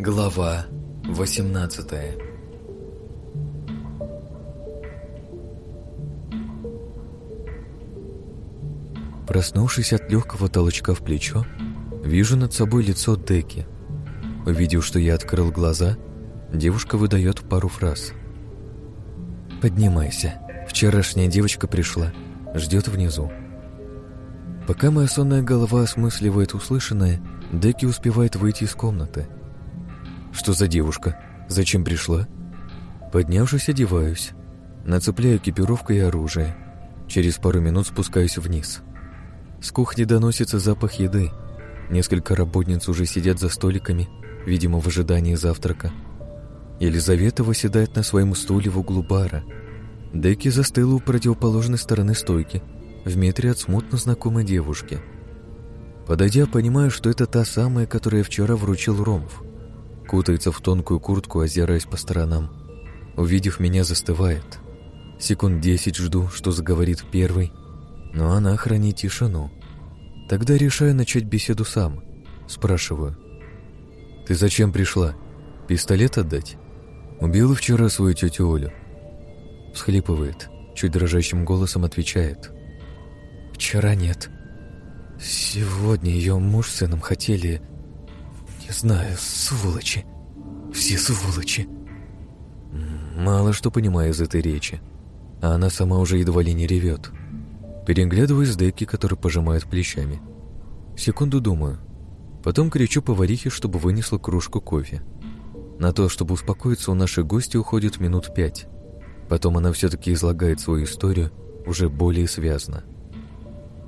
Глава 18 Проснувшись от легкого толчка в плечо, вижу над собой лицо Деки. Увидев, что я открыл глаза, девушка выдает пару фраз. «Поднимайся. Вчерашняя девочка пришла. Ждет внизу». Пока моя сонная голова осмысливает услышанное, Деки успевает выйти из комнаты. «Что за девушка? Зачем пришла?» Поднявшись, одеваюсь. Нацепляю экипировку и оружие. Через пару минут спускаюсь вниз. С кухни доносится запах еды. Несколько работниц уже сидят за столиками, видимо, в ожидании завтрака. Елизавета выседает на своем стуле в углу бара. Деки застыла у противоположной стороны стойки, в метре от смутно знакомой девушки. Подойдя, понимаю, что это та самая, которая вчера вручил Ромов. Кутается в тонкую куртку, озираясь по сторонам. Увидев меня, застывает. Секунд десять жду, что заговорит первый, но она хранит тишину. Тогда решаю начать беседу сам. Спрашиваю. «Ты зачем пришла? Пистолет отдать? Убила вчера свою тетю Олю?» Всхлипывает, чуть дрожащим голосом отвечает. «Вчера нет. Сегодня ее муж с сыном хотели... Не знаю, сволочи. Все сволочи». Мало что понимаю из этой речи, а она сама уже едва ли не ревет. Переглядываюсь с Декки, который пожимает плечами. Секунду думаю. Потом кричу поварихе, чтобы вынесла кружку кофе. На то, чтобы успокоиться, у нашей гости уходит минут пять. Потом она все-таки излагает свою историю уже более связно.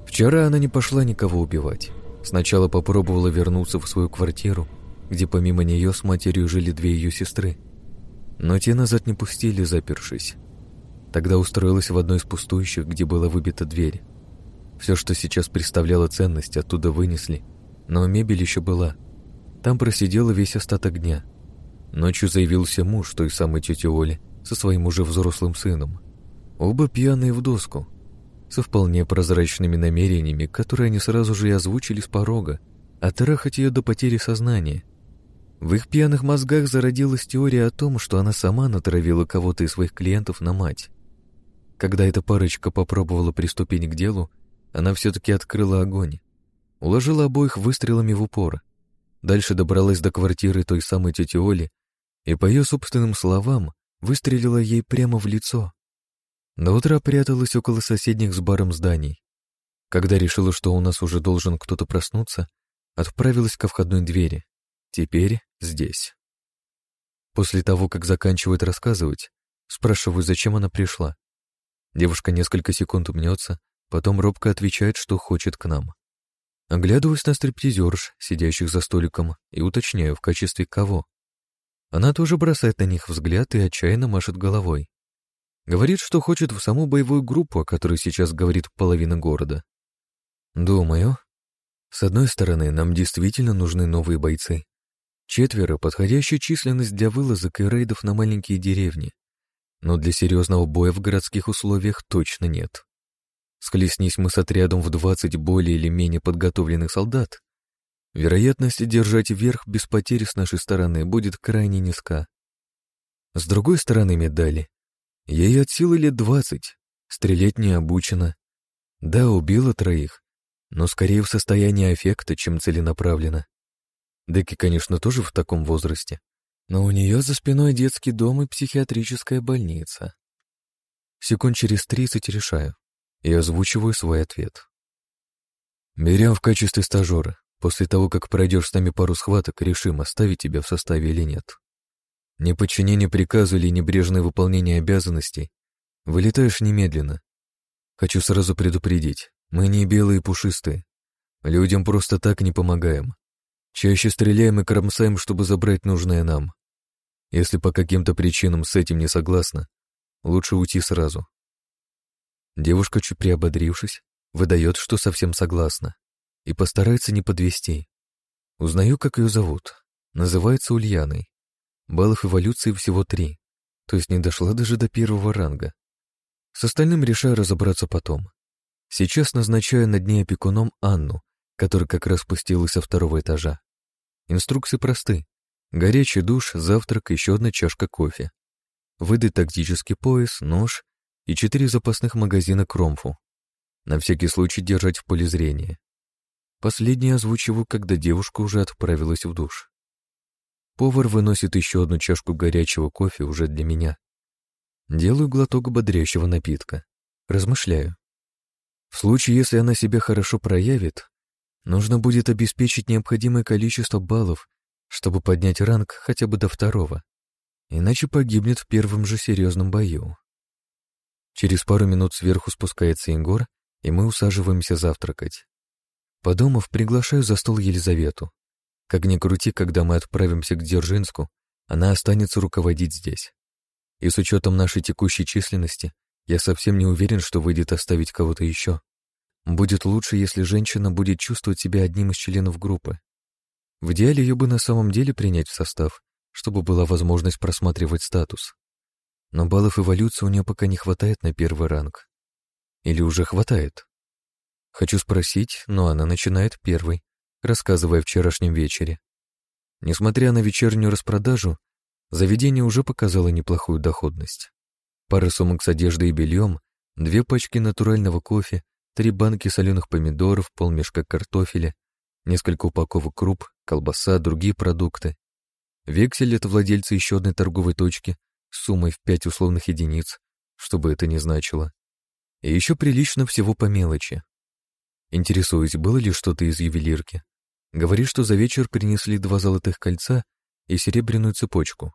Вчера она не пошла никого убивать. Сначала попробовала вернуться в свою квартиру, где помимо нее с матерью жили две ее сестры. Но те назад не пустили, запершись. Тогда устроилась в одной из пустующих, где была выбита дверь. Все, что сейчас представляло ценность, оттуда вынесли, но мебель еще была. Там просидела весь остаток дня. Ночью заявился муж той самой тети Оли со своим уже взрослым сыном. Оба пьяные в доску, со вполне прозрачными намерениями, которые они сразу же и озвучили с порога, отрахать ее до потери сознания. В их пьяных мозгах зародилась теория о том, что она сама натравила кого-то из своих клиентов на мать. Когда эта парочка попробовала приступить к делу, она все-таки открыла огонь. Уложила обоих выстрелами в упор. Дальше добралась до квартиры той самой тети Оли и, по ее собственным словам, выстрелила ей прямо в лицо. До утра пряталась около соседних с баром зданий. Когда решила, что у нас уже должен кто-то проснуться, отправилась ко входной двери. Теперь здесь. После того, как заканчивает рассказывать, спрашиваю, зачем она пришла. Девушка несколько секунд умнется, потом робко отвечает, что хочет к нам. Оглядываюсь на стриптизерш, сидящих за столиком, и уточняю, в качестве кого. Она тоже бросает на них взгляд и отчаянно машет головой. Говорит, что хочет в саму боевую группу, о которой сейчас говорит половина города. Думаю. С одной стороны, нам действительно нужны новые бойцы. Четверо — подходящая численность для вылазок и рейдов на маленькие деревни но для серьезного боя в городских условиях точно нет. Схлестнись мы с отрядом в 20 более или менее подготовленных солдат, вероятность держать верх без потери с нашей стороны будет крайне низка. С другой стороны медали, ей от силы лет 20, стрелять не обучена. Да, убила троих, но скорее в состоянии аффекта, чем целенаправленно. Деки, конечно, тоже в таком возрасте, но у нее за спиной детский дом и психиатрическая больница. Секунд через тридцать решаю и озвучиваю свой ответ. Берем в качестве стажера. После того, как пройдешь с нами пару схваток, решим, оставить тебя в составе или нет. Неподчинение приказу или небрежное выполнение обязанностей вылетаешь немедленно. Хочу сразу предупредить, мы не белые и пушистые. Людям просто так не помогаем. Чаще стреляем и кромсаем, чтобы забрать нужное нам. Если по каким-то причинам с этим не согласна, лучше уйти сразу. Девушка, чуть приободрившись, выдает, что совсем согласна, и постарается не подвести. Узнаю, как ее зовут. Называется Ульяной. Баллов эволюции всего три, то есть не дошла даже до первого ранга. С остальным решаю разобраться потом. Сейчас назначаю над ней опекуном Анну, которая как раз спустилась со второго этажа. Инструкции просты. Горячий душ, завтрак, еще одна чашка кофе. Выдать тактический пояс, нож и четыре запасных магазина кромфу. На всякий случай держать в поле зрения. Последнее озвучиваю, когда девушка уже отправилась в душ. Повар выносит еще одну чашку горячего кофе уже для меня. Делаю глоток бодрящего напитка. Размышляю. В случае, если она себя хорошо проявит, нужно будет обеспечить необходимое количество баллов, чтобы поднять ранг хотя бы до второго. Иначе погибнет в первом же серьезном бою. Через пару минут сверху спускается Ингор, и мы усаживаемся завтракать. Подумав, приглашаю за стол Елизавету. Как ни крути, когда мы отправимся к Дзержинску, она останется руководить здесь. И с учетом нашей текущей численности, я совсем не уверен, что выйдет оставить кого-то еще. Будет лучше, если женщина будет чувствовать себя одним из членов группы. В идеале ее бы на самом деле принять в состав, чтобы была возможность просматривать статус. Но баллов эволюции у нее пока не хватает на первый ранг. Или уже хватает? Хочу спросить, но она начинает первой, рассказывая о вчерашнем вечере. Несмотря на вечернюю распродажу, заведение уже показало неплохую доходность. Пара сумок с одеждой и бельем, две пачки натурального кофе, три банки соленых помидоров, полмешка картофеля, несколько упаковок круп, колбаса, другие продукты. Вексель от владельца еще одной торговой точки с суммой в пять условных единиц, что бы это ни значило. И еще прилично всего по мелочи. Интересуюсь, было ли что-то из ювелирки. Говорит, что за вечер принесли два золотых кольца и серебряную цепочку.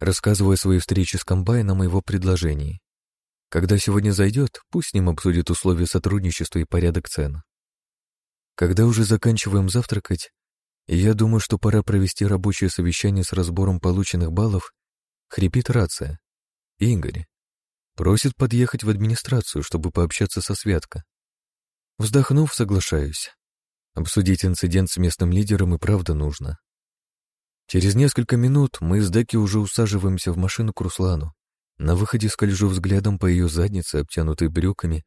Рассказываю о своей встрече с комбайном и его предложении. Когда сегодня зайдет, пусть с ним обсудит условия сотрудничества и порядок цен. Когда уже заканчиваем завтракать, я думаю, что пора провести рабочее совещание с разбором полученных баллов, хрипит рация. Игорь. Просит подъехать в администрацию, чтобы пообщаться со Святко. Вздохнув, соглашаюсь. Обсудить инцидент с местным лидером и правда нужно. Через несколько минут мы с Деки уже усаживаемся в машину к Руслану. На выходе скольжу взглядом по ее заднице, обтянутой брюками,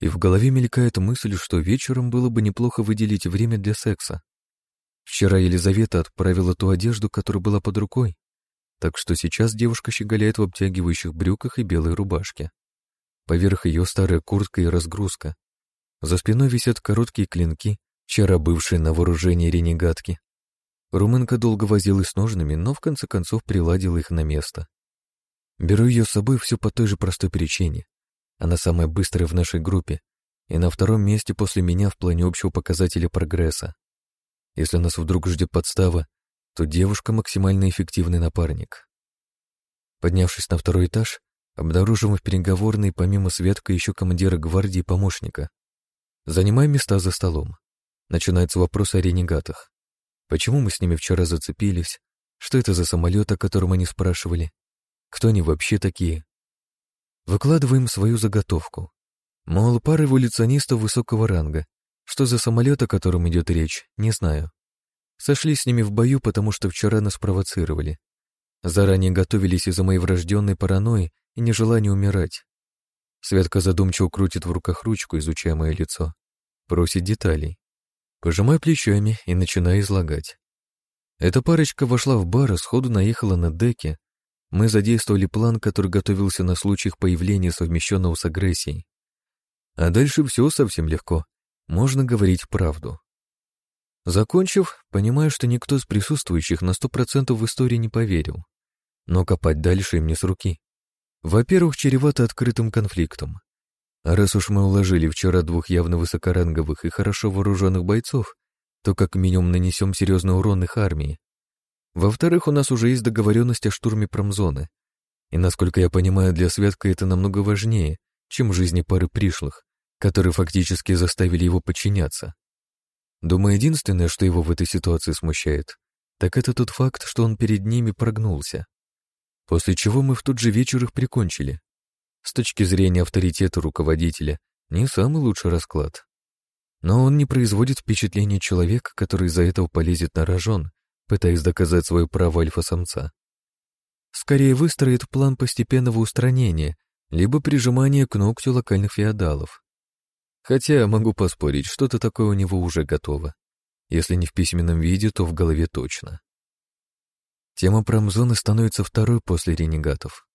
и в голове мелькает мысль, что вечером было бы неплохо выделить время для секса. Вчера Елизавета отправила ту одежду, которая была под рукой, так что сейчас девушка щеголяет в обтягивающих брюках и белой рубашке. Поверх ее старая куртка и разгрузка. За спиной висят короткие клинки, вчера бывшие на вооружении ренегатки. Румынка долго возилась с ножными, но в конце концов приладила их на место. Беру ее с собой все по той же простой причине. Она самая быстрая в нашей группе и на втором месте после меня в плане общего показателя прогресса. Если нас вдруг ждет подстава, то девушка максимально эффективный напарник. Поднявшись на второй этаж, обнаружим в переговорной помимо Светка еще командира гвардии помощника. Занимаем места за столом. Начинается вопрос о ренегатах. Почему мы с ними вчера зацепились? Что это за самолет, о котором они спрашивали? Кто они вообще такие? Выкладываем свою заготовку. Мол, пара эволюционистов высокого ранга. Что за самолет, о котором идет речь, не знаю. Сошли с ними в бою, потому что вчера нас провоцировали. Заранее готовились из-за моей врожденной паранойи и нежелания умирать. Святка задумчиво крутит в руках ручку, изучая мое лицо. Просит деталей. Пожимаю плечами и начинаю излагать. Эта парочка вошла в бар и сходу наехала на деке. Мы задействовали план, который готовился на случай их появления, совмещенного с агрессией. А дальше все совсем легко. Можно говорить правду. Закончив, понимаю, что никто из присутствующих на сто процентов в истории не поверил. Но копать дальше им не с руки. Во-первых, чревато открытым конфликтом. Раз уж мы уложили вчера двух явно высокоранговых и хорошо вооруженных бойцов, то как минимум нанесем серьезный урон их армии. Во-вторых, у нас уже есть договоренность о штурме промзоны. И, насколько я понимаю, для Светка это намного важнее, чем жизни пары пришлых, которые фактически заставили его подчиняться. Думаю, единственное, что его в этой ситуации смущает, так это тот факт, что он перед ними прогнулся. После чего мы в тот же вечер их прикончили. С точки зрения авторитета руководителя, не самый лучший расклад. Но он не производит впечатления человека, который из-за этого полезет на рожон, пытаясь доказать свое право альфа-самца. Скорее выстроит план постепенного устранения, либо прижимания к ногтю локальных феодалов. Хотя могу поспорить, что-то такое у него уже готово. Если не в письменном виде, то в голове точно. Тема промзоны становится второй после ренегатов.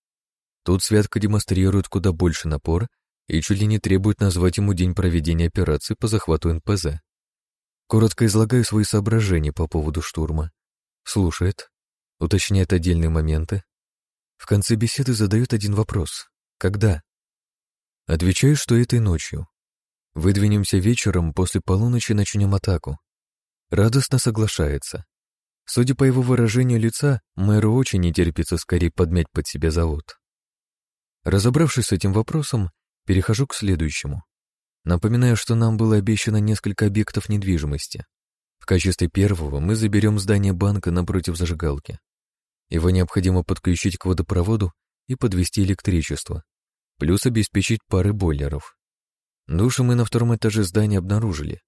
Тут Святка демонстрирует куда больше напор и чуть ли не требует назвать ему день проведения операции по захвату НПЗ. Коротко излагаю свои соображения по поводу штурма. Слушает, уточняет отдельные моменты. В конце беседы задает один вопрос. Когда? Отвечаю, что этой ночью. Выдвинемся вечером, после полуночи начнем атаку. Радостно соглашается. Судя по его выражению лица, мэру очень не терпится скорее подмять под себя завод. Разобравшись с этим вопросом, перехожу к следующему. Напоминаю, что нам было обещано несколько объектов недвижимости. В качестве первого мы заберем здание банка напротив зажигалки. Его необходимо подключить к водопроводу и подвести электричество, плюс обеспечить пары бойлеров. Души мы на втором этаже здания обнаружили,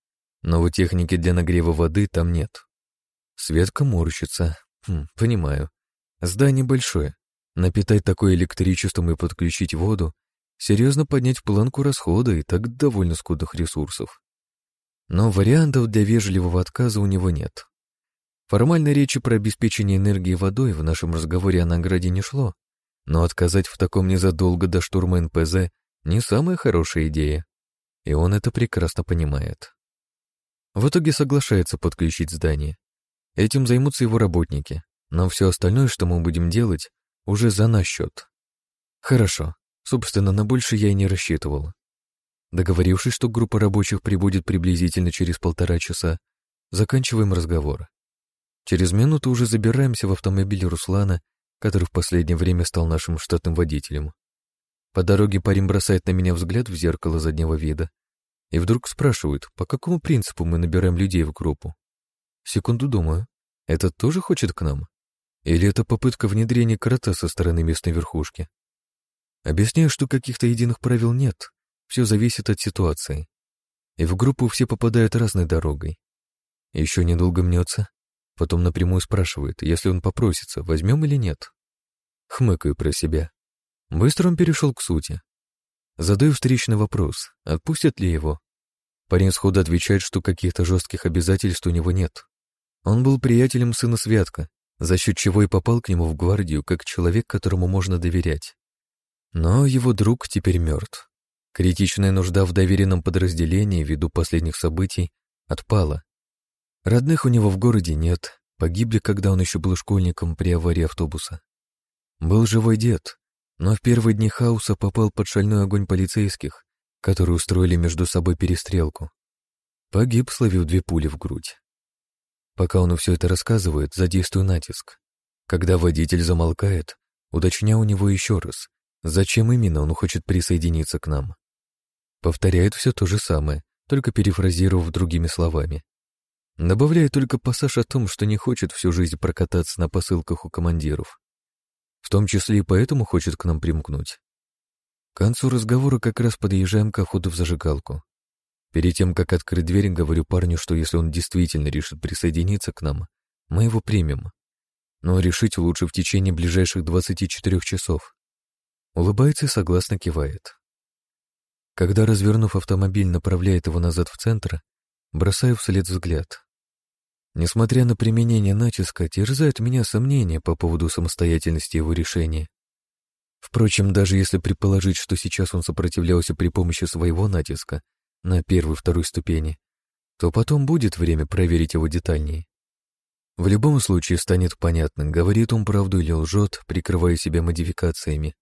но вот техники для нагрева воды там нет. Светка морщится. Хм, понимаю. Здание большое, Напитать такое электричеством и подключить воду, серьезно поднять планку расхода и так довольно скудных ресурсов. Но вариантов для вежливого отказа у него нет. Формальной речи про обеспечение энергии водой в нашем разговоре о награде не шло, но отказать в таком незадолго до штурма НПЗ не самая хорошая идея, и он это прекрасно понимает. В итоге соглашается подключить здание. Этим займутся его работники, но все остальное, что мы будем делать, уже за наш счет. Хорошо. Собственно, на больше я и не рассчитывал. Договорившись, что группа рабочих прибудет приблизительно через полтора часа, заканчиваем разговор. Через минуту уже забираемся в автомобиль Руслана, который в последнее время стал нашим штатным водителем. По дороге парень бросает на меня взгляд в зеркало заднего вида и вдруг спрашивает, по какому принципу мы набираем людей в группу. Секунду думаю, этот тоже хочет к нам? Или это попытка внедрения крота со стороны местной верхушки? Объясняю, что каких-то единых правил нет, все зависит от ситуации. И в группу все попадают разной дорогой. Еще недолго мнется, потом напрямую спрашивает, если он попросится, возьмем или нет. Хмыкаю про себя. Быстро он перешел к сути. Задаю встречный вопрос, отпустят ли его. Парень сходу отвечает, что каких-то жестких обязательств у него нет. Он был приятелем сына Святка, за счет чего и попал к нему в гвардию как человек, которому можно доверять. Но его друг теперь мертв. Критичная нужда в доверенном подразделении ввиду последних событий отпала. Родных у него в городе нет, погибли, когда он еще был школьником при аварии автобуса. Был живой дед, но в первые дни хаоса попал под шальной огонь полицейских, которые устроили между собой перестрелку. Погиб, словив две пули в грудь. Пока он все это рассказывает, задействую натиск. Когда водитель замолкает, уточняю у него еще раз, зачем именно он хочет присоединиться к нам. Повторяет все то же самое, только перефразировав другими словами. Добавляет только пассаж о том, что не хочет всю жизнь прокататься на посылках у командиров. В том числе и поэтому хочет к нам примкнуть. К концу разговора как раз подъезжаем к охоту в зажигалку. Перед тем, как открыть дверь, говорю парню, что если он действительно решит присоединиться к нам, мы его примем. Но решить лучше в течение ближайших 24 часов. Улыбается и согласно кивает. Когда, развернув автомобиль, направляет его назад в центр, бросаю вслед взгляд. Несмотря на применение натиска, терзают меня сомнения по поводу самостоятельности его решения. Впрочем, даже если предположить, что сейчас он сопротивлялся при помощи своего натиска, на первой-второй ступени, то потом будет время проверить его детальнее. В любом случае станет понятно, говорит он правду или лжет, прикрывая себя модификациями.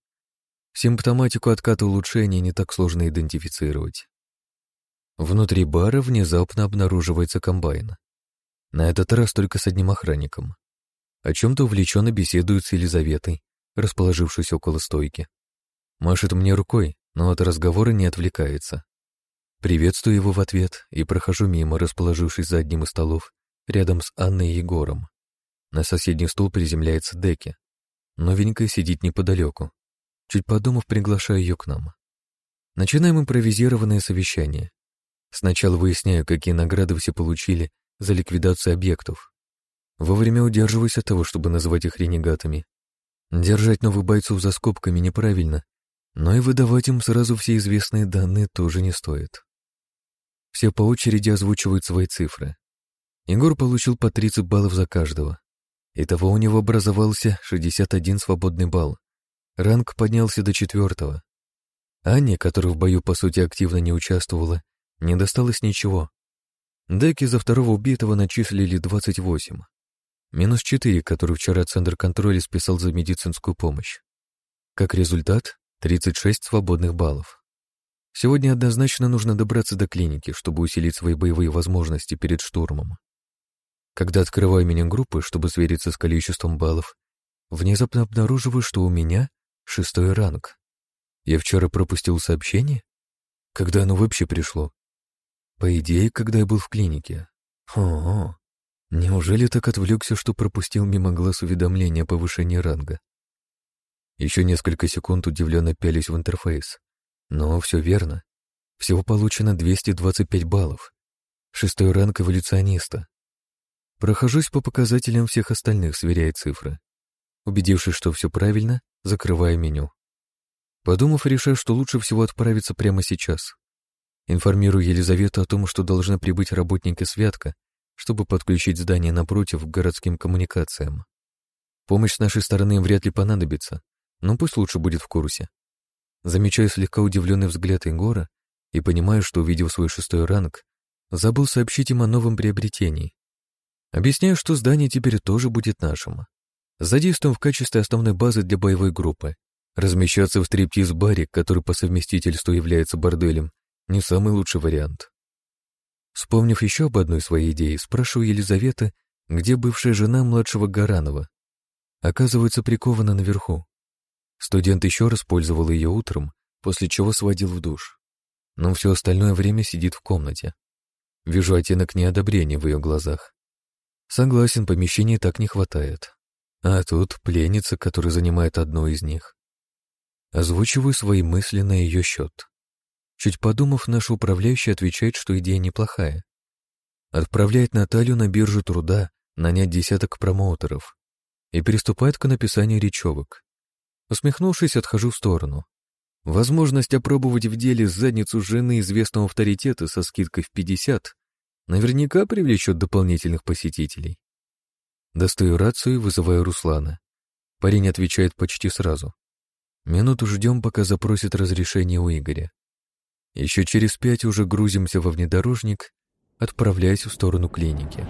Симптоматику отката улучшения не так сложно идентифицировать. Внутри бара внезапно обнаруживается комбайн. На этот раз только с одним охранником. О чем-то увлеченно беседует с Елизаветой, расположившись около стойки. Машет мне рукой, но от разговора не отвлекается. Приветствую его в ответ и прохожу мимо, расположившись за одним из столов, рядом с Анной и Егором. На соседний стул приземляется Деки. Новенькая сидит неподалеку. Чуть подумав, приглашаю ее к нам. Начинаем импровизированное совещание. Сначала выясняю, какие награды все получили за ликвидацию объектов. Вовремя удерживаюсь от того, чтобы называть их ренегатами. Держать новых бойцов за скобками неправильно, но и выдавать им сразу все известные данные тоже не стоит. Все по очереди озвучивают свои цифры. Егор получил по 30 баллов за каждого. Итого у него образовался 61 свободный балл. Ранг поднялся до четвертого. Анне, которая в бою по сути активно не участвовала, не досталось ничего. Деки за второго убитого начислили 28. Минус 4, который вчера Центр контроля списал за медицинскую помощь. Как результат, 36 свободных баллов. Сегодня однозначно нужно добраться до клиники, чтобы усилить свои боевые возможности перед штурмом. Когда открываю меню группы, чтобы свериться с количеством баллов, внезапно обнаруживаю, что у меня шестой ранг. Я вчера пропустил сообщение? Когда оно вообще пришло? По идее, когда я был в клинике. О, неужели так отвлекся, что пропустил мимо глаз уведомления о повышении ранга? Еще несколько секунд удивленно пялись в интерфейс. Но все верно. Всего получено 225 баллов. Шестой ранг эволюциониста. Прохожусь по показателям всех остальных, сверяя цифры. Убедившись, что все правильно, закрываю меню. Подумав, решаю, что лучше всего отправиться прямо сейчас. Информирую Елизавету о том, что должны прибыть работники Святка, чтобы подключить здание напротив к городским коммуникациям. Помощь с нашей стороны вряд ли понадобится, но пусть лучше будет в курсе. Замечаю слегка удивленный взгляд Егора и понимаю, что, увидев свой шестой ранг, забыл сообщить им о новом приобретении. Объясняю, что здание теперь тоже будет нашим. Задействуем в качестве основной базы для боевой группы. Размещаться в стриптиз-баре, который по совместительству является борделем, не самый лучший вариант. Вспомнив еще об одной своей идее, спрашиваю Елизаветы, где бывшая жена младшего Гаранова. Оказывается, прикована наверху. Студент еще раз пользовал ее утром, после чего сводил в душ. Но все остальное время сидит в комнате. Вижу оттенок неодобрения в ее глазах. Согласен, помещений так не хватает. А тут пленница, которая занимает одно из них. Озвучиваю свои мысли на ее счет. Чуть подумав, наш управляющий отвечает, что идея неплохая. Отправляет Наталью на биржу труда нанять десяток промоутеров и приступает к написанию речевок. Усмехнувшись, отхожу в сторону. Возможность опробовать в деле задницу жены известного авторитета со скидкой в 50 Наверняка привлечет дополнительных посетителей. Достаю рацию и вызываю Руслана. Парень отвечает почти сразу. Минуту ждем, пока запросит разрешение у Игоря. Еще через пять уже грузимся во внедорожник, отправляясь в сторону клиники.